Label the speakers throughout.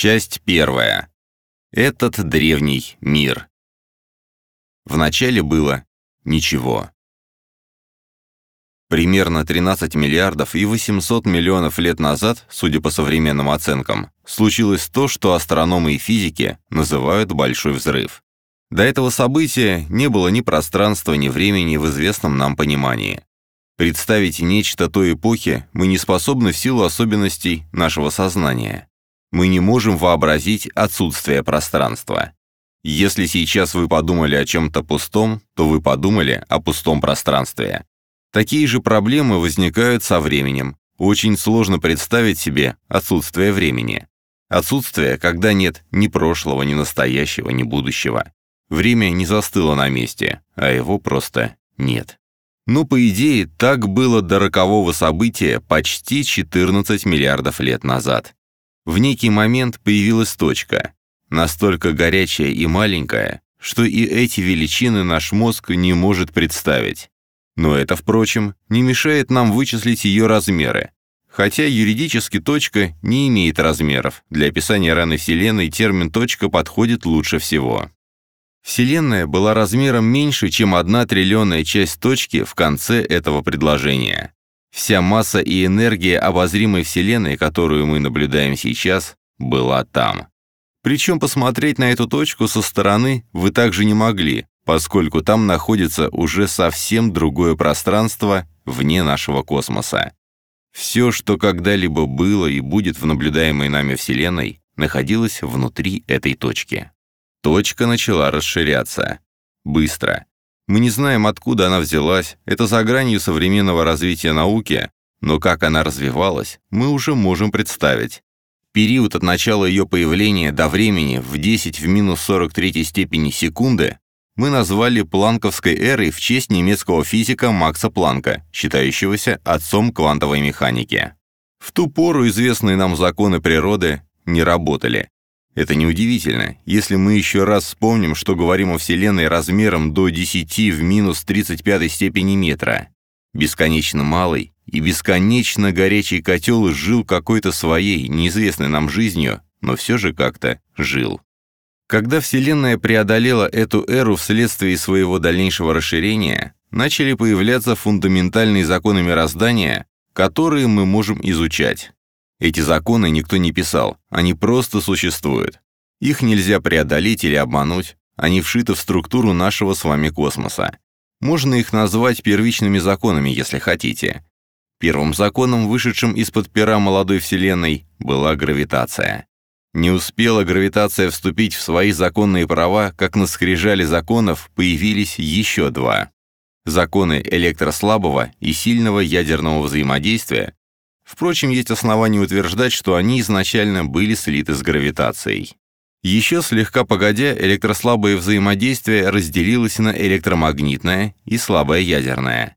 Speaker 1: Часть первая. Этот древний мир. Вначале было ничего. Примерно 13 миллиардов и 800 миллионов лет назад, судя по современным оценкам, случилось то, что астрономы и физики называют «большой взрыв». До этого события не было ни пространства, ни времени в известном нам понимании. Представить нечто той эпохи мы не способны в силу особенностей нашего сознания. Мы не можем вообразить отсутствие пространства. Если сейчас вы подумали о чем-то пустом, то вы подумали о пустом пространстве. Такие же проблемы возникают со временем. Очень сложно представить себе отсутствие времени. Отсутствие, когда нет ни прошлого, ни настоящего, ни будущего. Время не застыло на месте, а его просто нет. Но, по идее, так было до рокового события почти 14 миллиардов лет назад. В некий момент появилась точка, настолько горячая и маленькая, что и эти величины наш мозг не может представить. Но это, впрочем, не мешает нам вычислить ее размеры. Хотя юридически точка не имеет размеров, для описания раны Вселенной термин «точка» подходит лучше всего. Вселенная была размером меньше, чем одна триллионная часть точки в конце этого предложения. Вся масса и энергия обозримой Вселенной, которую мы наблюдаем сейчас, была там. Причем посмотреть на эту точку со стороны вы также не могли, поскольку там находится уже совсем другое пространство вне нашего космоса. Все, что когда-либо было и будет в наблюдаемой нами Вселенной, находилось внутри этой точки. Точка начала расширяться. Быстро. Мы не знаем, откуда она взялась, это за гранью современного развития науки, но как она развивалась, мы уже можем представить. Период от начала ее появления до времени в 10 в минус 43 степени секунды мы назвали Планковской эрой в честь немецкого физика Макса Планка, считающегося отцом квантовой механики. В ту пору известные нам законы природы не работали. Это неудивительно, если мы еще раз вспомним, что говорим о Вселенной размером до 10 в минус 35 степени метра. Бесконечно малый и бесконечно горячий котел жил какой-то своей, неизвестной нам жизнью, но все же как-то жил. Когда Вселенная преодолела эту эру вследствие своего дальнейшего расширения, начали появляться фундаментальные законы мироздания, которые мы можем изучать. Эти законы никто не писал, они просто существуют. Их нельзя преодолеть или обмануть, они вшиты в структуру нашего с вами космоса. Можно их назвать первичными законами, если хотите. Первым законом, вышедшим из-под пера молодой Вселенной, была гравитация. Не успела гравитация вступить в свои законные права, как на скрижале законов появились еще два. Законы электрослабого и сильного ядерного взаимодействия. Впрочем, есть основания утверждать, что они изначально были слиты с гравитацией. Еще слегка погодя, электрослабое взаимодействие разделилось на электромагнитное и слабое ядерное.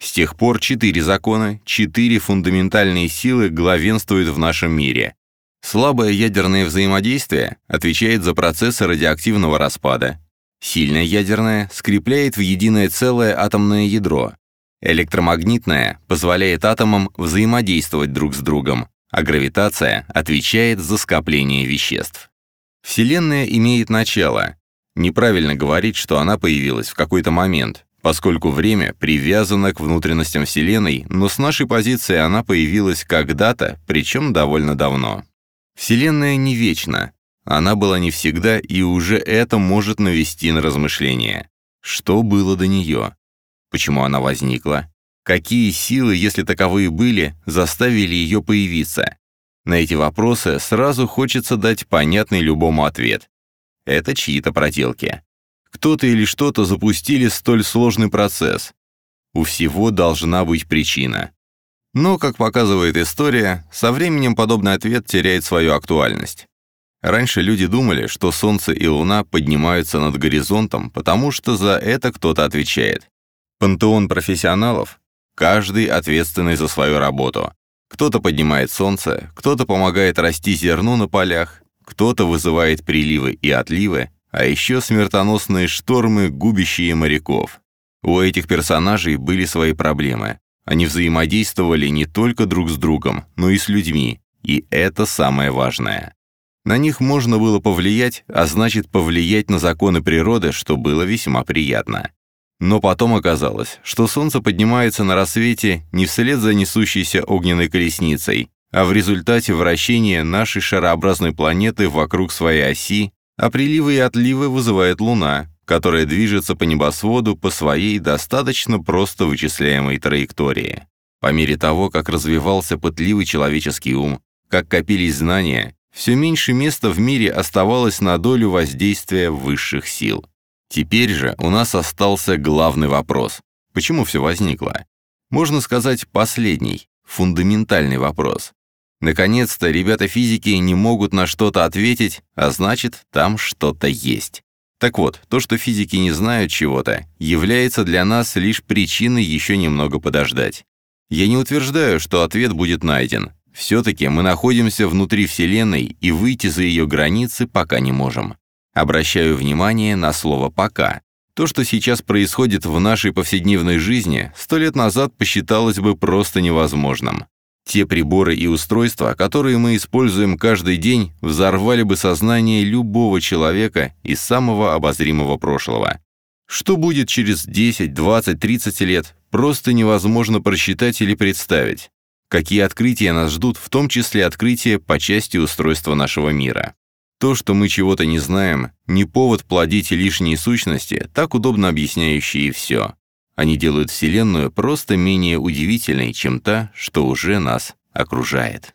Speaker 1: С тех пор четыре закона, четыре фундаментальные силы главенствуют в нашем мире. Слабое ядерное взаимодействие отвечает за процессы радиоактивного распада. Сильное ядерное скрепляет в единое целое атомное ядро. Электромагнитное позволяет атомам взаимодействовать друг с другом, а гравитация отвечает за скопление веществ. Вселенная имеет начало. Неправильно говорить, что она появилась в какой-то момент, поскольку время привязано к внутренностям Вселенной, но с нашей позиции она появилась когда-то, причем довольно давно. Вселенная не вечна. Она была не всегда, и уже это может навести на размышления. Что было до нее? Почему она возникла? Какие силы, если таковые были, заставили ее появиться? На эти вопросы сразу хочется дать понятный любому ответ. Это чьи-то проделки. Кто-то или что-то запустили столь сложный процесс. У всего должна быть причина. Но, как показывает история, со временем подобный ответ теряет свою актуальность. Раньше люди думали, что Солнце и Луна поднимаются над горизонтом, потому что за это кто-то отвечает. Пантеон профессионалов – каждый ответственный за свою работу. Кто-то поднимает Солнце, кто-то помогает расти зерну на полях, кто-то вызывает приливы и отливы, а еще смертоносные штормы, губящие моряков. У этих персонажей были свои проблемы. Они взаимодействовали не только друг с другом, но и с людьми, и это самое важное. На них можно было повлиять, а значит повлиять на законы природы, что было весьма приятно. Но потом оказалось, что Солнце поднимается на рассвете не вслед за несущейся огненной колесницей, а в результате вращения нашей шарообразной планеты вокруг своей оси, а приливы и отливы вызывает Луна, которая движется по небосводу по своей достаточно просто вычисляемой траектории. По мере того, как развивался пытливый человеческий ум, как копились знания, все меньше места в мире оставалось на долю воздействия высших сил. Теперь же у нас остался главный вопрос. Почему все возникло? Можно сказать, последний, фундаментальный вопрос. Наконец-то ребята физики не могут на что-то ответить, а значит, там что-то есть. Так вот, то, что физики не знают чего-то, является для нас лишь причиной еще немного подождать. Я не утверждаю, что ответ будет найден. Все-таки мы находимся внутри Вселенной и выйти за ее границы пока не можем. Обращаю внимание на слово «пока». То, что сейчас происходит в нашей повседневной жизни, сто лет назад посчиталось бы просто невозможным. Те приборы и устройства, которые мы используем каждый день, взорвали бы сознание любого человека из самого обозримого прошлого. Что будет через 10, 20, 30 лет, просто невозможно просчитать или представить. Какие открытия нас ждут, в том числе открытия по части устройства нашего мира. То, что мы чего-то не знаем, не повод плодить лишние сущности, так удобно объясняющие все. Они делают Вселенную просто менее удивительной, чем та, что уже нас окружает.